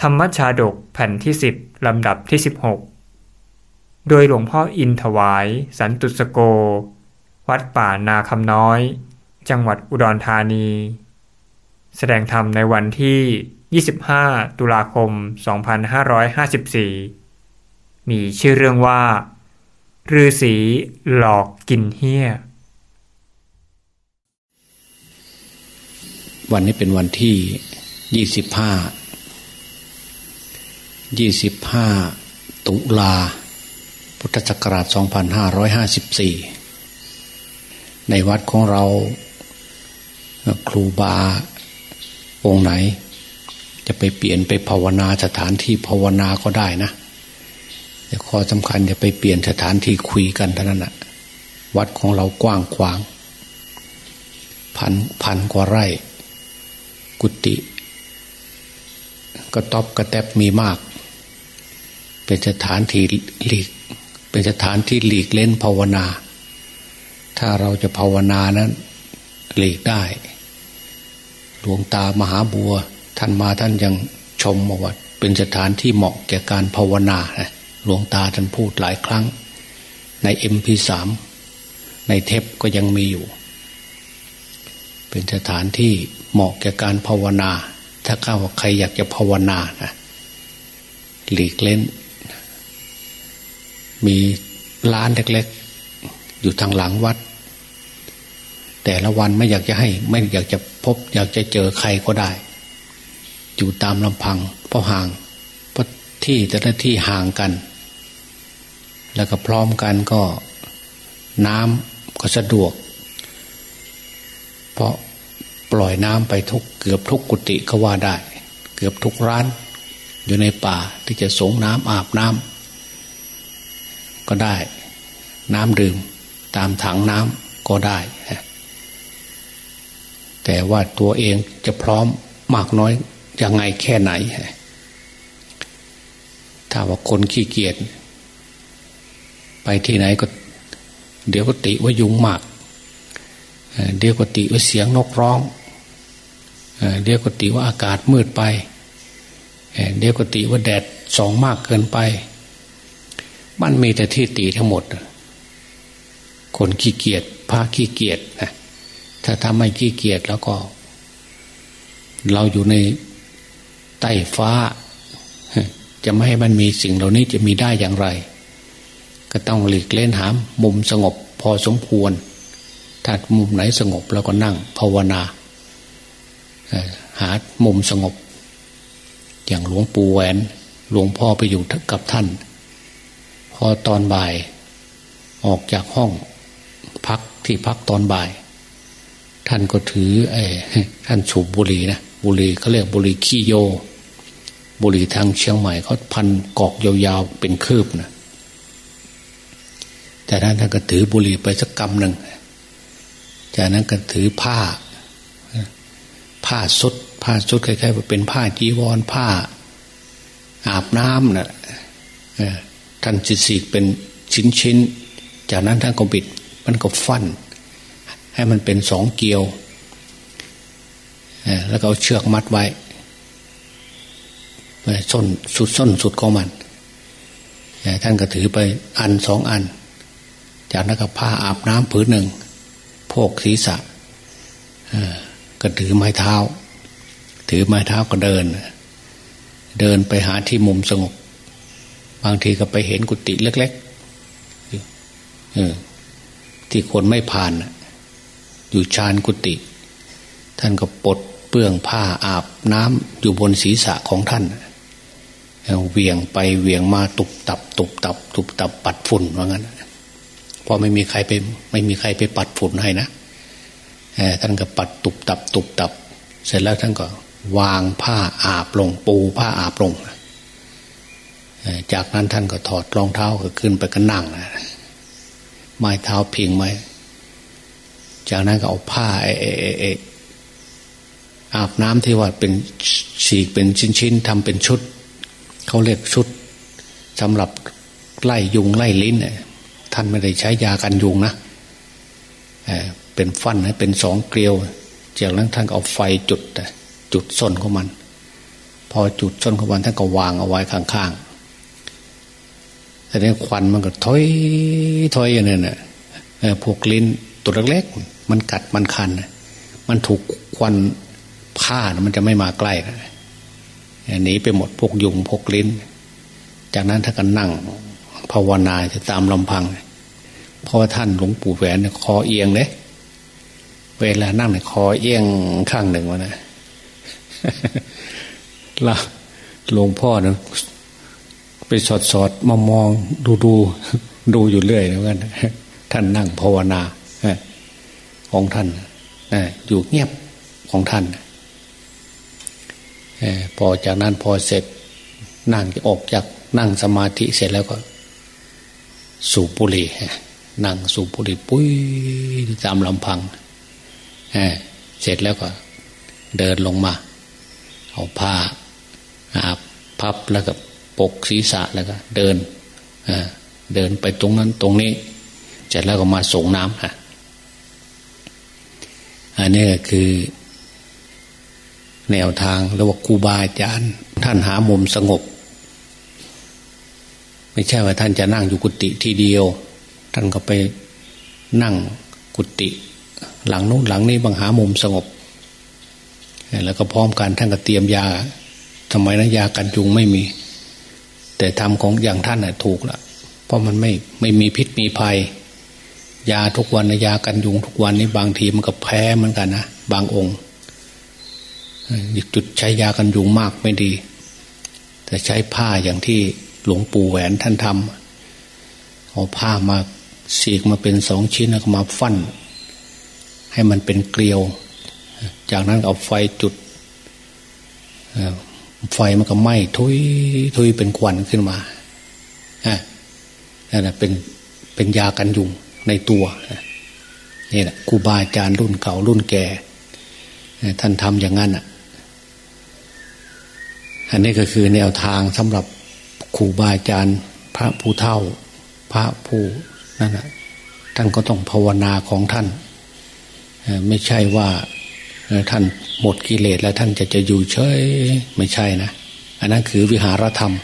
ธรรมชาดกแผ่นที่ 10 ลำดับที่ 16 โดยหลวงพ่ออินถวาย สันตุสโก วัดป่านาคำน้อย จังหวัดอุดรธานี แสดงธรรมในวันที่ 25 ตุลาคม 2554 มีชื่อเรื่องว่าฤาษีหลอกกินเฮี้ย วันนี้เป็นวันที่ยี่สิบห้า ยี่สิบห้าตุลา พุทธศักราชสองพันห้าร้อยห้าสิบสี่ในวัดของเราครูบาองค์ไหน จะไปเปลี่ยนไปภาวนาสถานที่ภาวนาก็ได้นะแต่ข้อสำคัญจะไปเปลี่ยนสถานที่คุยกันเท่านั้นแหะวัดของเรากว้างขวาง พันพันกว่าไร่ กุฏิกระต๊อบกระแตบมีมาก เป็นสถานที่หลีก เป็นสถานที่หลีกเล่นภาวนา ถ้าเราจะภาวนานั้นหลีกได้ หลวงตามหาบัว ท่านมาท่านยังชมว่าเป็นสถานที่เหมาะแก่การภาวนาหลวงตาท่านพูดหลายครั้ง ในเอ็มพีสามในเทปก็ยังมีอยู่ เป็นสถานที่เหมาะแก่การภาวนา ถ้าข้าวใครอยากจะภาวนานะหลีกเล่น มีร้านเล็กๆ อยู่ทางหลังวัด แต่ละวันไม่อยากจะให้ ไม่อยากจะพบ อยากจะเจอใครก็ได้ อยู่ตามลำพัง เพราะห่างเพราะที่แต่ละที่ห่างกัน แล้วก็พร้อมกันก็น้ำก็สะดวก เพราะปล่อยน้ำไปทุกเกือบทุกกุฏิก็ว่าได้ เกือบทุกร้าน อยู่ในป่าที่จะสงน้ำอาบน้ำ ก็ได้ น้ำดื่ม ตามถังน้ำก็ได้ แต่ว่าตัวเองจะพร้อมมากน้อยยังไงแค่ไหน ถ้าว่าคนขี้เกียจไปที่ไหนก็ เดี๋ยวก็ติว่ายุงมาก เดี๋ยวก็ติว่าเสียงนกร้อง เดี๋ยวก็ติว่าอากาศมืดไป เดี๋ยวก็ติว่าแดดสองมากเกินไป มันมีแต่ที่ตีทั้งหมด คนขี้เกียจพาขี้เกียจนะถ้าทำไม่ขี้เกียจแล้วก็ เราอยู่ในใต้ฟ้า จะไม่ให้มันมีสิ่งเหล่านี้จะมีได้อย่างไร ก็ต้องหลีกเล่นหามมุมสงบพอสมควร ถ้ามุมไหนสงบแล้วก็นั่งภาวนาหามุมสงบ อย่างหลวงปู่แหวน หลวงพ่อไปอยู่กับท่าน อตอนบ่าย ออกจากห้องพักที่พักตอนบ่าย ท่านก็ถือไอ้ท่านสูบบุหรี่นะบุหรี่เขาเรียกบุหรี่ขี้โย บุหรี่ทางเชียงใหม่เขาพันกอกยาวๆเป็นคืบนะแต่นั้นท่านก็ถือบุหรี่ไปสักกำหนึ่งจากนั้นก็ถือผ้า ผ้าสุด ผ้าสุดคล้ายๆเป็นผ้าจีวรผ้า อาบน้ำนะ่ะ ท่านจิสีกเป็นชิ้นชิ้น จากนั้นท่านก็บิด มันก็ฟัน ให้มันเป็นสองเกลียว แล้วก็เอาเชือกมัดไว้ส้นสุดส้นสุดของมัน ท่านก็ถือไปอันสองอัน จากนั้นก็ผ้าอาบน้ำผืนหนึ่ง โพกศีรษะก็ถือไม้เท้า ถือไม้เท้าก็เดิน เดินไปหาที่มุมสงบ บางทีก็ไปเห็นกุฏิเล็กๆที่คนไม่ผ่านอยู่ชานกุฏิท่านก็ปลดเปลื้องผ้าอาบน้ำอยู่บนศีรษะของท่านเวียงไปเวียงมาตุบตับ ตุบตับ ตุบตับปัดฝุ่นว่างั้นเพอไม่มีใครไป ไม่มีใครไปปัดฝุ่นให้นะท่านก็ปัดตุบตับ ตุบตับ เสร็จแล้วท่านก็ วางผ้าอาบลง ปูผ้าอาบลง จากนั้นท่านก็ถอดรองเท้าก็ขึ้นไปก็นั่งไม้เท้าพิงไม้จากนั้นก็เอาผ้าเอเออาบน้ำที่ว่าเป็นฉีกเป็นชิ้นๆทำเป็นชุดเขาเรียกชุดสำหรับไล่ยุงไล่ลิ้นท่านไม่ได้ใช้ยากันยุงนะเป็นฟันเป็นสองเกลียวจากนั้นท่านเอาไฟจุดจุดส้นของมัน พอจุดส้นขบวนท่านก็วางเอาไว้ข้างๆ แต่นี้ควันมันก็ถอยถอยอย่างนี้นะพวกลิ้นตัวเล็กๆมันกัดมันคันมันถูกควันผ้ามันจะไม่มาใกล้หนีไปหมดพวกยุงพวกลิ้น จากนั้นถ้ากันนั่งภาวนาจะตามลำพังเพราะว่าท่านหลวงปู่แหวนคอเอียงเลยเวลานั่งเนี่ยคอเอียงข้างหนึ่งวะนะละหลวงพ่อเนะ ไปสอดสอดมามองดูดูดูอยู่เรื่อยแล้วกันท่านนั่งภาวนาของท่านอยู่เงียบของท่านพอจากนั้นพอเสร็จนั่งจะออกจากนั่งสมาธิเสร็จแล้วก็ สูบบุหรี่นั่งสูบบุหรี่ปุ้ยตามลำพังเสร็จแล้วก็ เดินลงมา เอาผ้าอาบพับแล้วก็ กศีรษะแล้วก็ เดินเดินไปตรงนั้นตรงนี้เสร็จแล้วก็มาส่งน้ำฮะอันนี้ก็คือ แนวทางแล้วว่าครูบาอาจารย์ ท่านหามุมสงบ ไม่ใช่ว่าท่านจะนั่งอยู่กุฏิทีเดียว ท่านก็ไปนั่งกุฏิหลังนู้นหลังนี้บางหามุมสงบ แล้วก็พร้อมกันท่านก็เตรียมยาทำไมนะยากันยุงไม่มี แต่ทำของอย่างท่านน่ะถูกละเพราะมันไม่ไม่มีพิษมีภัย ยาทุกวันยากันยุงทุกวันนี้บางทีมันก็แพ้เหมือนกันนะบางองค์จุดใช้ยากันยุงมากไม่ดี แต่ใช้ผ้าอย่างที่หลวงปู่แหวนท่านทำเอาผ้ามาสีกมาเป็นสองชิ้นแล้วก็มาฟันให้มันเป็นเกลียว จากนั้นเอาไฟจุด ไฟมันก็ไหม้ทุยทุยเป็นควันขึ้นมานั่นแหละเป็นเป็นยากันยุงในตัวนี่แหละครูบาอาจารย์รุ่นเก่ารุ่นแก่ท่านทำอย่างนั้นอะ อันนี้ก็คือแนวทางสำหรับครูบาอาจารย์ พระผู้เท่า พระผู้นั่นแหะท่านก็ต้องภาวนาของท่าน ไม่ใช่ว่า ท่านหมดกิเลสแล้วท่านจะจะอยู่เฉยไม่ใช่นะอันนั้นคือวิหารธรรม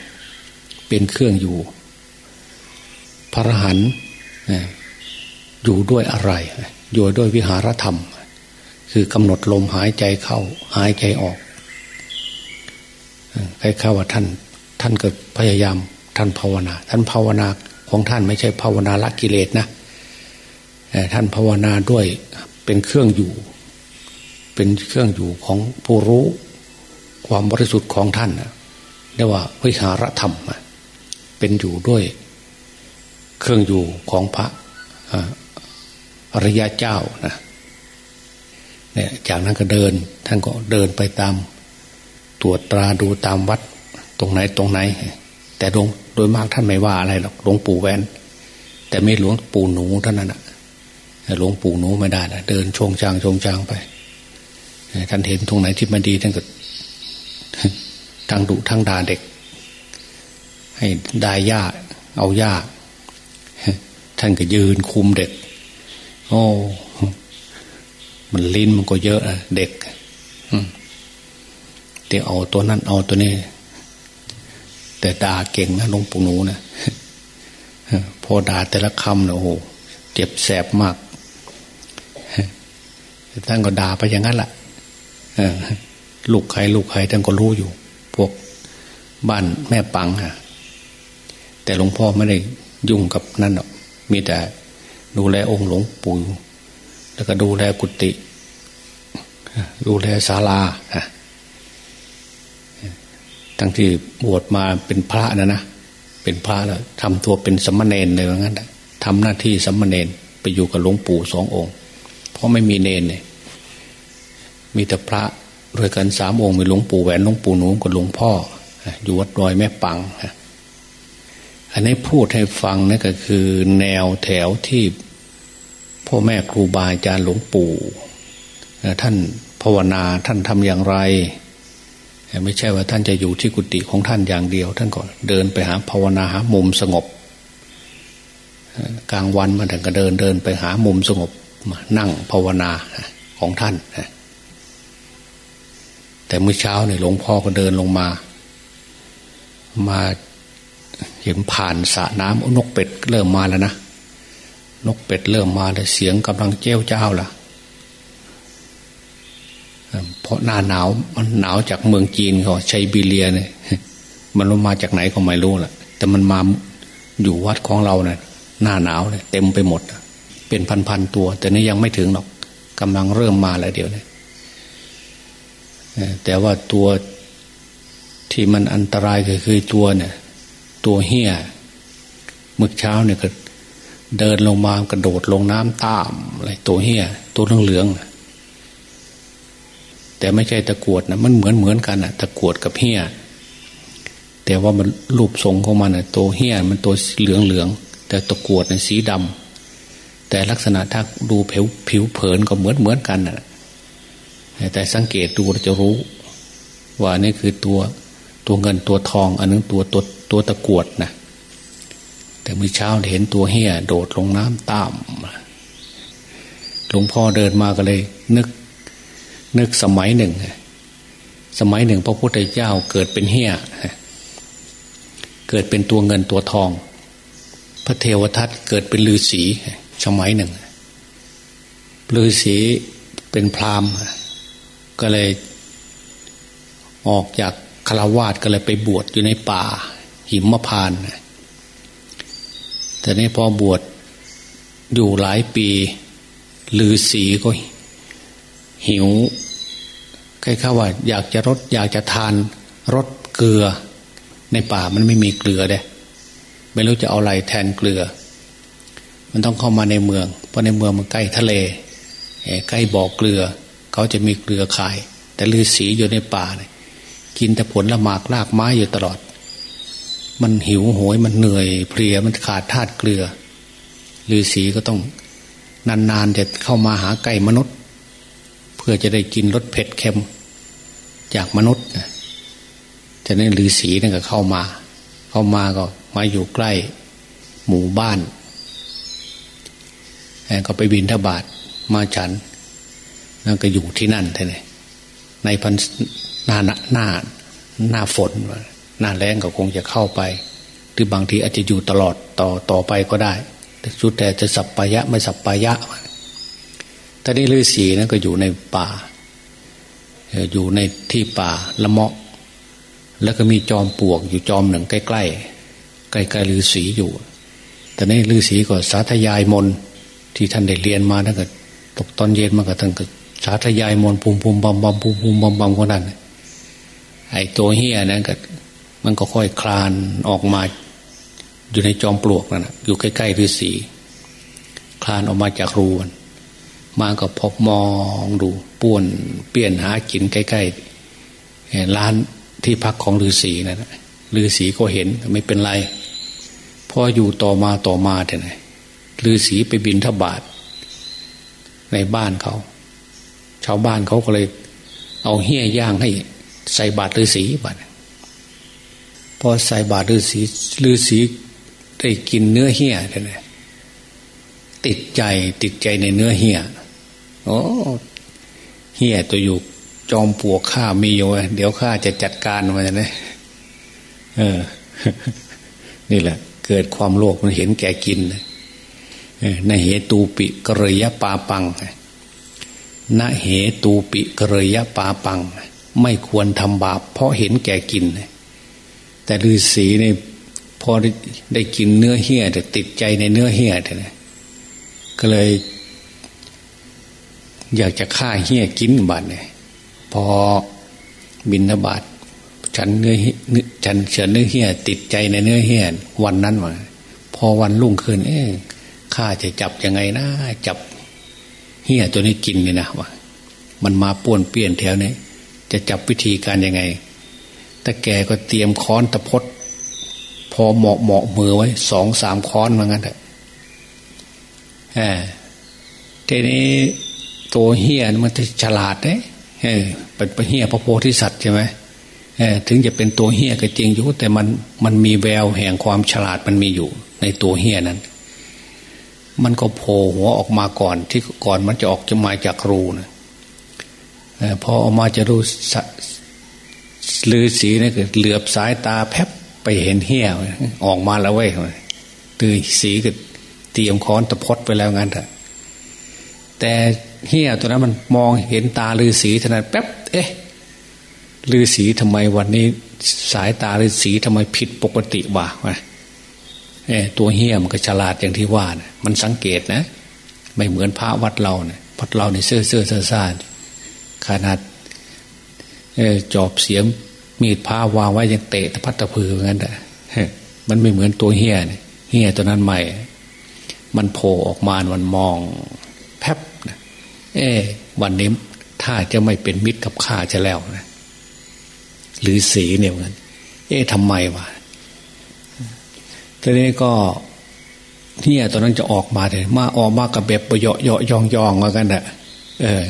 เป็นเครื่องอยู่ พระหันอยู่ด้วยอะไร อยู่ด้วยวิหารธรรม คือกำหนดลมหายใจเข้า หายใจออกใครเข้าว่าท่าน ท่านก็พยายาม ท่านภาวนา ท่านภาวนาของท่านไม่ใช่ภาวนาละกิเลสนะท่านภาวนาด้วยเป็นเครื่องอยู่ เป็นเครื่องอยู่ของผู้รู้ ความบริสุทธิ์ของท่านเรียกว่าวิหารธรรม เป็นอยู่ด้วยเครื่องอยู่ของพระอริยะเจ้านะเนี่ยจากนั้นก็เดิน ท่านก็เดินไปตาม ตรวจตราดูตามวัด ตรงไหนตรงไหน แต่ดงโดยมากท่านไม่ว่าอะไรหรอกหลวงปู่แวนแต่ไม่หลวงปู่หนูเท่านั้นนะหลวงปู่หนูไม่ได้นะเดินชงจางชงจางไป ท่านเห็นตรงไหนที่มันดีท่านก็ทั้งดุทั้งด่าเด็ก ให้ได้ยาเอายาท่านก็ยืนคุมเด็ก โอ้มันลิ้นมันก็เยอะอะเด็กเดี๋ยวเอาตัวนั้นเอาตัวนี้ แต่ด่าเก่งนะหลวงปู่หนูนะพอด่าแต่ละคำเนี่ยโอ้โหเจ็บแสบมากท่านก็ด่าไปอย่างนั้นแหละ ลูกใครลูกใครท่านก็รู้อยู่ พวกบ้านแม่ปังฮะแต่หลวงพ่อไม่ได้ยุ่งกับนั่นหรอกมีแต่ดูแลองค์หลวงปู่แล้วก็ดูแลกุฏิดูแลศาลาทั้งที่บวชมาเป็นพระนะนะเป็นพระแล้วทำตัวเป็นสมณเณรเลยว่างั้นทำหน้าที่สมณเณรไปอยู่กับหลวงปู่สององค์ เพราะไม่มีเนนเนี่ย มีแต่พระด้วยกันสามองค์มีหลวงปู่แหวนหลวงปู่หนูกับหลวงพ่อ อยู่วัดดอยแม่ปัง อันนี้พูดให้ฟังนี่ก็คือ แนวแถวที่พ่อแม่ครูบาอาจารย์หลวงปู่ ท่านภาวนาท่านทำอย่างไร ไม่ใช่ว่าท่านจะอยู่ที่กุฏิของท่านอย่างเดียว ท่านก็เดินไปหาภาวนาหามุมสงบ กลางวันมาถึงก็เดินเดินไปหามุมสงบนั่งภาวนาของท่าน แต่เมื่อเช้าเนี่ยหลวงพ่อก็เดินลงมา มาเห็นผ่านสระน้ำนกเป็ดเริ่มมาแล้วนะนกเป็ดเริ่มมาแล้วเสียงกำลังเจ้าเจ้าล่ะเพราะหน้าหนาวมันหนาวจากเมืองจีนเขาชัยบีเรียเนี่ยมันมาจากไหนก็ไม่รู้ล่ะแต่มันมาอยู่วัดของเราเนะ่ยหน้าหนาวเนี่ยเต็มไปหมด เป็นพันๆตัว แต่นี่ยังไม่ถึงหรอกกำลังเริ่มมาแล้วเดี๋ยวนี้ แต่ว่าตัวที่มันอันตรายก็คือตัวเนี่ย ตัวเฮี้ยมึกเช้าเนี่ยก็เดินลงมากระโดดลงน้ำตามอะไรตัวเฮี้ยตัวเหลืองๆแต่ไม่ใช่ตะกวดนะมันเหมือนเหมือนกันอะตะกวดกับเฮี้ยแต่ว่ามันรูปทรงของมันอะตัวเฮี้ยมันตัวเหลืองเหลืองแต่ตะกวดเนี่ยสีดำแต่ลักษณะถ้าดูผิวผิวเผินก็เหมือนเหมือนกันนะ แต่สังเกตดูเราจะรู้ ว่านี่คือตัวตัวเงินตัวทอง อันนึงตัวตัวตัวตะกวดนะแต่เมื่อเช้าเห็นตัวเฮียโดดลงน้ำตามหลวงพ่อเดินมาก็เลย นึก นึกสมัยหนึ่ง สมัยหนึ่ง พระพุทธเจ้าเกิดเป็นเฮียเกิดเป็นตัวเงินตัวทอง พระเทวทัตเกิดเป็นฤาษีสมัยหนึ่งฤาษีเป็นพราหมณ์ ก็เลย ออกจากคารวาสก็เลยไปบวชอยู่ในป่า หิมพานแต่นี้พอบวชอยู่หลายปีลือสีก็หิวใครข้าว่า อยากจะรสอยากจะทานรสเกลือ ในป่ามันไม่มีเกลือเด้ไม่รู้จะเอาอะไรแทนเกลือ มันต้องเข้ามาในเมือง เพราะในเมืองมันใกล้ทะเลใกล้บ่อเกลือ เขาจะมีเกลือขาย แต่ฤาษีอยู่ในป่าเนี่ยกินแต่ผลละหมากลากไม้อยู่ตลอด มันหิวโหยมันเหนื่อยเพลียมันขาดธาตุเกลือฤาษีก็ต้องนานๆจะเข้ามาหาไก่มนุษย์ เพื่อจะได้กินรสเผ็ดเค็มจากมนุษย์นะจะนั้นฤาษีนั่นก็เข้ามา เข้ามาก็มาอยู่ใกล้หมู่บ้านก็ไปบินทบาทมาฉัน นั่นก็อยู่ที่นั่นท่านในพันหน้าหน้าหน้าฝนหน้าแรงก็คงจะเข้าไป หรือบางทีอาจจะอยู่ตลอดต่อต่อไปก็ได้แต่สุดแต่จะสับปายะไม่สับปายะแต่นี่ฤาษีนั้นก็อยู่ในป่า อยู่ในที่ป่าละเมาะ แล้วก็มีจอมปลวกอยู่จอมหนึ่งใกล้ๆใกล้ๆฤาษีอยู่แต่นี่ฤาษีก็สาธยายมนที่ท่านได้เรียนมาตั้งแต่ตกตอนเย็นมาก็ตั้งแต่ สาธยายมนภูมิภูมิบำบำภูมิภูมิบำบำคนนั้นไอ้ตัวเฮียนั้นก็มันก็ค่อยคลานออกมา อยู่ในจอมปลวกนั่นอยู่ใกล้ๆฤาษีคลานออกมาจากรูนมาก็พบมองดูป่วนเปลี่ยนหากินใกล้ๆร้านที่พักของฤาษีนั่นฤาษีก็เห็นไม่เป็นไรพออยู่ต่อมาต่อมาเท่าไหร่ฤาษีไปบินทบาทในบ้านเขา ชาวบ้านเขาก็เลย เอาเหี้ยย่างให้ใส่บาตรฤาษีบัดพอใส่บาตรฤาษีฤาษีได้กินเนื้อเหี้ยเลยติดใจติดใจในเนื้อเหี้ยโอ้เหี้ยตัวอยู่จอมปลวกข้ามีอยู่เดี๋ยวข้าจะจัดการมันนะเออ นี่แหละ เกิดความโลภมันเห็นแก่กินในเหตูปิกระยะปาปัง ณเหตูปิกรยะปาปัง ไม่ควรทำบาป เพราะเห็นแก่กิน แต่ฤาษีนี่พอได้กินเนื้อเหี้ยแต่ติดใจในเนื้อเหี้ยเลยก็เลย อยากจะฆ่าเหี้ยกินบาดเนี่ยพอบินนบาตฉันเนื้อฉันเฉือนเนื้อเหี้ยติดใจในเนื้อเหี้ยวันนั้นมาพอวันรุ่งขึ้น เอ๊ข้าจะจับยังไงนะจับ เฮียตัวนี้กินเลยนะวะมันมาป่วนเปลี่ยนแถวนี้จะจับวิธีการยังไงแต่แกก็เตรียมค้อนตะพดพอเหมาะเหมาะมือไว้สองสามค้อนมางั้นเถอะทีนี้ตัวเฮียมันจะฉลาดเนี่ยเป็นเฮียพระโพธิสัตว์ใช่ไหมถึงจะเป็นตัวเฮียก็จริงอยู่แต่มันมันมีแววแห่งความฉลาดมันมีอยู่ ในตัวเฮียนั้น มันก็โผล่หัวออกมาก่อนที่ก่อนมันจะออกจะมาจากรูนะพอออกมาจะรู้ลือสีนี่คือเหลือบสายตาแพบไปเห็นเหี้ยออกมาแล้วเว้ยตือสีก็เตรียมค้อนตะพดไปแล้วงั้นเถอะแต่เหี้ยตัวนั้นมันมองเห็นตาลือสีเท่านั้นแป๊บเอ๊ะลือสีทำไมวันนี้ สายตาลือสีทำไมผิดปกติวะ ตัวเหี้ยมันก็ฉลาดอย่างที่ว่านะมันสังเกตนะ ไม่เหมือนพระวัดเราเนะี่ยวัดเราเนี่ยเสื้อเสื้อซ่าซ่าขนาดจอบเสียมมีดผ้าวางไว้ยังเตะพัดตะพือเหมือนกันแต่มันไม่เหมือนตัวเฮียเนี่ยเฮี้ยตัวนั้นใหม่ มันโผล่ออกมามันมองแพบนะเอวันนี้ถ้าจะไม่เป็นมิตรกับข้าจะแล้วนะหรือสีเนี่ยเหมือนเอ๊ะทำไมวะ ทีนี้ก็เฮียตอนนั้นจะออกมาเลยมาออกมากับแบบเยาะเยาะยองยองมากันแหละเออ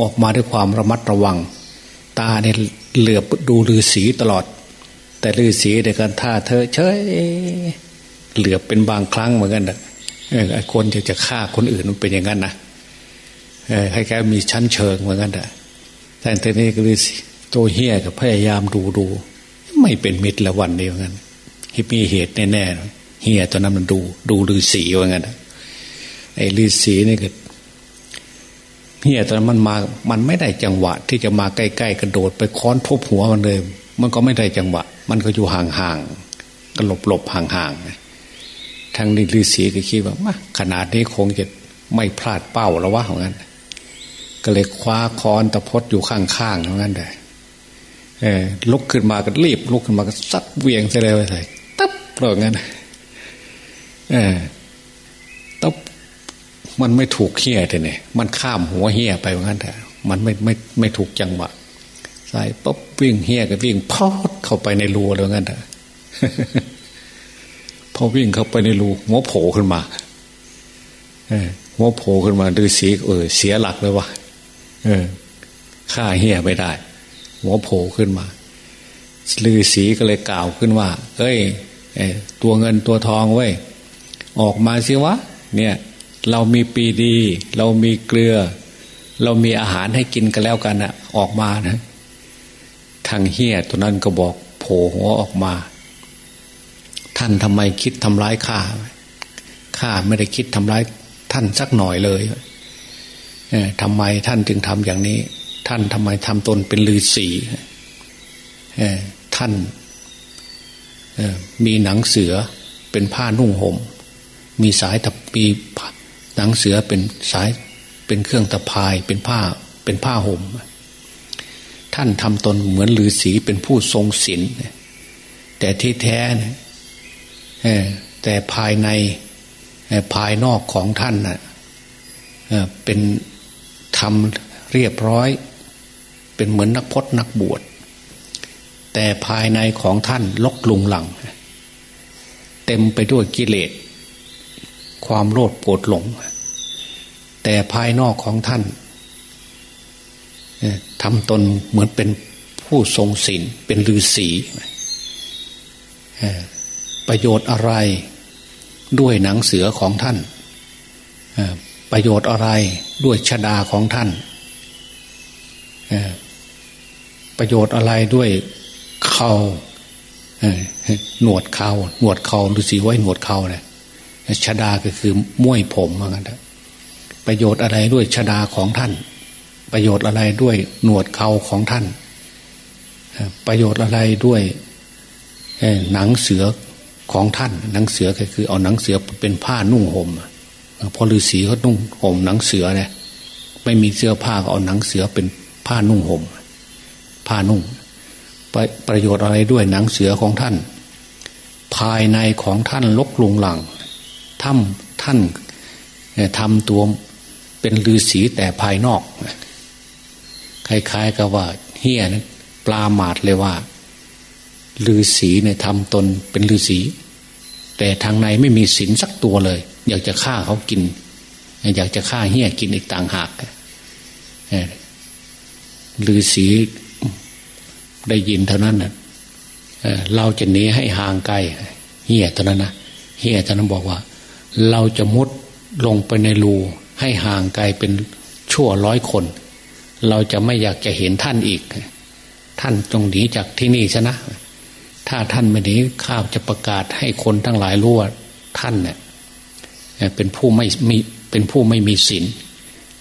ออกมาด้วยความระมัดระวัง ตาเนี่ยเหลือบดูลือสีตลอด แต่ลือสีเดียวกันท่าเธอเฉยเหลือบเป็นบางครั้งเหมือนกันนะไอ้คนที่จะฆ่าคนอื่นมันเป็นอย่างนั้นนะให้แกมีชั้นเชิงเหมือนกันนะแต่ทีนี้ก็เลยตัวเฮียกับพยายามดูดู ไม่เป็นมิตรละวันเดียวกัน มีเหตุแน่ๆเฮียตอนนั้นมันดู ดูลือสีเหมือนกันไอ้ลือสีนี่ก็เฮียตอนนั้นมันมา มันไม่ได้จังหวะ ที่จะมาใกล้ๆกระโดดไปค้อนทุบหัวมันเลย มันก็ไม่ได้จังหวะ มันก็อยู่ห่างๆก็หลบๆห่างๆทางนี้ฤาษีก็คิดว่ามาขนาดนี้คงจะไม่พลาดเป้าแล้ววะเหมือนกันก็เลยคว้าค้อนตะพดอยู่ข้างๆเหมือนกันได้เออลุกขึ้นมาก็รีบลุกขึ้นมาก็ซัดเวียงใส่เลยใส่ตับ เปล่างั้นเออตับมันไม่ถูกเฮี้ยแต่เนี่ยมันข้ามหัวเฮี้ยไปว่างั้นแต่มันไม่ไม่ไม่ถูกจังหวะใส่ปุ๊บวิ่งเฮี้ยก็วิ่งพอดเข้าไปในรูแล้วงั้นแต่พอวิ่งเข้าไปในรูหัวโผล่ขึ้นมาหัวโผล่ขึ้นมาดูสีเออ เสียหลักเลยวะเออฆ่าเฮี้ยไม่ได้ หัวโผล่ขึ้นมาลือสีก็เลยกล่าวขึ้นว่า เอ้ย ตัวเงินตัวทองเว้ออกมาสิวะเนี่ยเรามีปีดี เรามีเกลือ เรามีอาหารให้กินกันแล้วกันอะออกมานะ ทางเฮียตัวนั้นก็บอกโผล่หัวออกมา ท่านทำไมคิดทำร้ายข้าข้าไม่ได้คิดทำร้ายท่านสักหน่อยเลยเอทำไมท่านจึงทำอย่างนี้ ท่านทำไมทำตนเป็นลือสีท่าน มีหนังเสือเป็นผ้านุ่งหม่มมีสายตะปีหนังเสือเป็นสายเป็นเครื่องตะพายเป็นผ้าเป็นผ้าห่มท่านทำตนเหมือนฤาษีเป็นผู้ทรงศีลแต่ที่แท้แต่ภายในภายนอกของท่านนะเป็นทำเรียบร้อย เป็นเหมือนนักพจนักบวช แต่ภายในของท่านลกลุงหลัง เต็มไปด้วยกิเลส ความโลภโกรธหลง แต่ภายนอกของท่านทำตนเหมือนเป็นผู้ทรงศีลเป็นฤาษีประโยชน์อะไรด้วยหนังเสือของท่านประโยชน์อะไรด้วยชดาของท่านประโยชน์อะไรด้วย เขาหนวดเขาหนวดเขาฤาษีไว้หนวดเขาเนี่ยชดาก็คือม้วยผมเหมือนกันประโยชน์อะไรด้วยชดาของท่าน ประโยชน์อะไรด้วยหนวดเขาของท่าน ประโยชน์อะไรด้วยหนังเสือของท่าน หนังเสือก็คือเอาหนังเสือเป็นผ้านุ่งห่มพอฤาษีเขานุ่งห่มหนังเสือเนี่ยไม่มีเสื้อผ้าก็เอาหนังเสือเป็นผ้านุ่งห่มผ้านุ่ง ประประโยชน์อะไรด้วยหนังเสือของท่าน ภายในของท่านลกลุงหลังถ้ำท่านทำตัวเป็นฤาษีแต่ภายนอกคล้ายๆกับว่าเฮียนะปลาหมาดเลยว่าฤาษีเนี่ยทำตนเป็นฤาษีแต่ทางในไม่มีศีลสักตัวเลย อยากจะฆ่าเขากิน อยากจะฆ่าเฮียกินอีกต่างหากฤาษี ได้ยินเท่านั้นนะเราจะหนีให้ห่างไกลเฮียเท่านั้นนะเฮียเท่านั้นบอกว่า เราจะมุดลงไปในรูให้ห่างไกลเป็นชั่วร้อยคน เราจะไม่อยากจะเห็นท่านอีก ท่านจงหนีจากที่นี่ชนะ ถ้าท่านไม่หนีข้าจะประกาศให้คนทั้งหลายรู้ว่าท่านเนี่ยเป็นผู้ไม่มีเป็นผู้ไม่มีศีล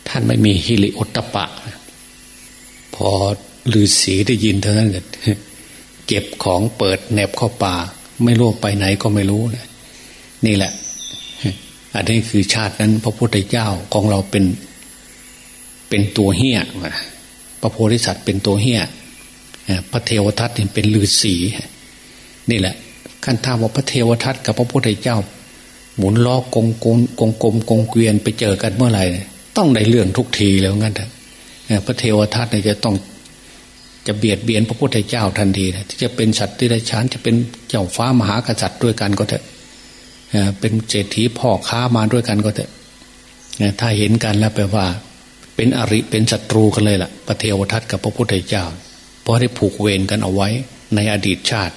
ท่านไม่มีฮิริโอตตปะ พอ ฤาษีได้ยินเท่านั้นเก็บของเปิดแนบเข้าป่า ไม่รู้ไปไหนก็ไม่รู้นะนี่แหละ อันนี้คือชาตินั้น พระพุทธเจ้าของเราเป็น เป็นตัวเฮี้ยพระโพธิสัตว์เป็นตัวเฮี้ยพระเทวทัตเป็นฤาษีนี่แหละขั้นท่าว่าพระเทวทัตกับพระพุทธเจ้า หมุนล้อกงกงกงกลมกงเกวียนไปเจอกันเมื่อไหร่ต้องได้เรื่องทุกทีแล้วงั้นเถอะพระเทวทัตเนี่ยจะต้อง จะเบียดเบียนพระพุทธเจ้าทันทีนะที่จะเป็นสัตว์ที่ได้ชานจะเป็นเจ้าฟ้ามหากษัตริย์ด้วยกันก็เถอะเป็นเศรษฐีพ่อค้ามาด้วยกันก็เถอะถ้าเห็นกันแล้วแปลว่า เป็นอริเป็นศัตรูกันเลยล่ะพระเทวทัตกับพระพุทธเจ้า เพราะได้ผูกเวรกันเอาไว้ในอดีตชาติ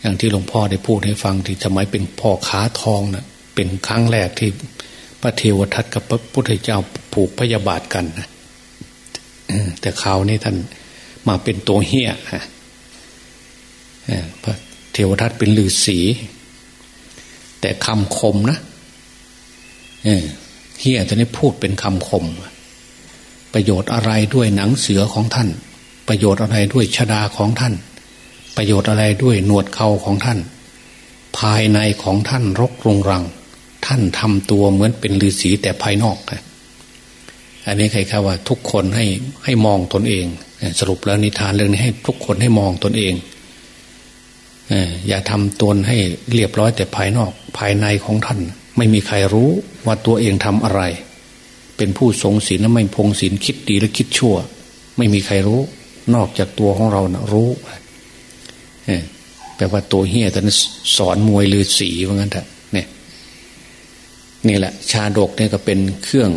อย่างที่หลวงพ่อได้พูดให้ฟังที่สมัยเป็นพ่อค้าทองนะ่ะเป็นครั้งแรกที่พระเทวทัตกับพระพุทธเจ้าผูกพยาบาทกันนะแต่คราวนี้ท่าน มาเป็นตัวเฮียพระเทวทัตเป็นฤาษีแต่คำคมนะเฮียตอนนี้พูดเป็นคำคม ประโยชน์อะไรด้วยหนังเสือของท่าน ประโยชน์อะไรด้วยชดาของท่าน ประโยชน์อะไรด้วยหนวดเขาของท่าน ภายในของท่านรกรุงรัง ท่านทำตัวเหมือนเป็นฤาษีแต่ภายนอก อันนี้ใครครับว่าทุกคนให้ให้มองตนเอง สรุปแล้วนิทานเรื่องนี้ให้ทุกคนให้มองตนเองอย่าทำตนให้เรียบร้อยแต่ภายนอกภายในของท่าน ไม่มีใครรู้ว่าตัวเองทำอะไร เป็นผู้ทรงศีลและไม่พงศีลคิดดีและคิดชั่ว ไม่มีใครรู้ นอกจากตัวของเรานะรู้แปลว่าตัวเฮียท่านสอนมวยลือสีว่างั้นเถอะเนี่ยนี่แหละ ชาดกเนี่ยก็เป็นเครื่อง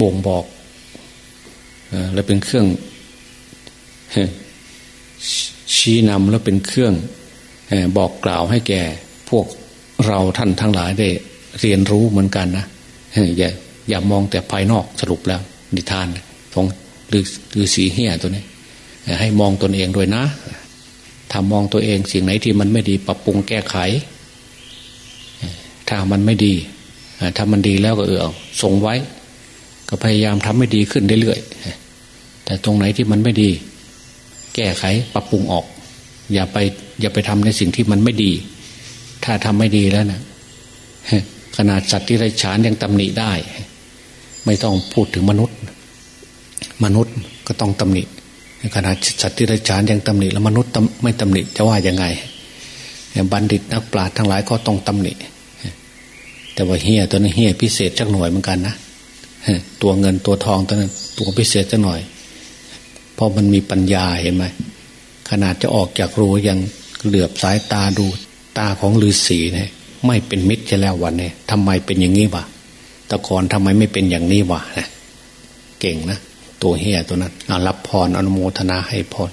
บ่งบอกและเป็นเครื่อง ชี้นำแล้วเป็นเครื่องบอกกล่าวให้แก่พวกเราท่านทั้งหลายได้เรียนรู้เหมือนกันนะอย่าอย่ามองแต่ภายนอกสรุปแล้ว นิทานของหรือหรือสีเหี้ยตัวนี้ ให้มองตนเองด้วยนะถ้ามองตัวเองสิ่งไหนที่มันไม่ดีปรับปรุงแก้ไข ถ้ามันไม่ดีถ้ามันดีแล้วก็เออทรงไว้ ก็พยายามทำให้ดีขึ้นเรื่อยๆแต่ตรงไหนที่มันไม่ดี แก้ไขปรับปรุงออก อย่าไป อย่าไปทำในสิ่งที่มันไม่ดี ถ้าทำไม่ดีแล้วนะขนาดสัตว์ที่ไรฉานยังตำหนิได้ ไม่ต้องพูดถึงมนุษย์ มนุษย์ก็ต้องตำหนิขนาดสัตว์ที่ไรฉานยังตำหนิแล้วมนุษย์ไม่ตำหนิจะว่ายังไงบัณฑิตนักปราชญ์ทั้งหลายก็ต้องตำหนิแต่ว่าเฮียตัวนั้นเฮียพิเศษจักหน่อยเหมือนกันนะตัวเงินตัวทองตัวนั้นตัวพิเศษจักหน่อย พราะมันมีปัญญาเห็นไหมขนาดจะออกจากรูยังเหลือบสายตาดูตาของฤาษีเนี่ยไม่เป็นมิตรจะแล้ววันนี้ทำไมเป็นอย่างนี้วะตะกอนทำไมไม่เป็นอย่างนี้วะนะเก่งนะตัวเฮียตัวนั้นรับพรอนุโมทนาให้พร